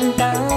Tan tan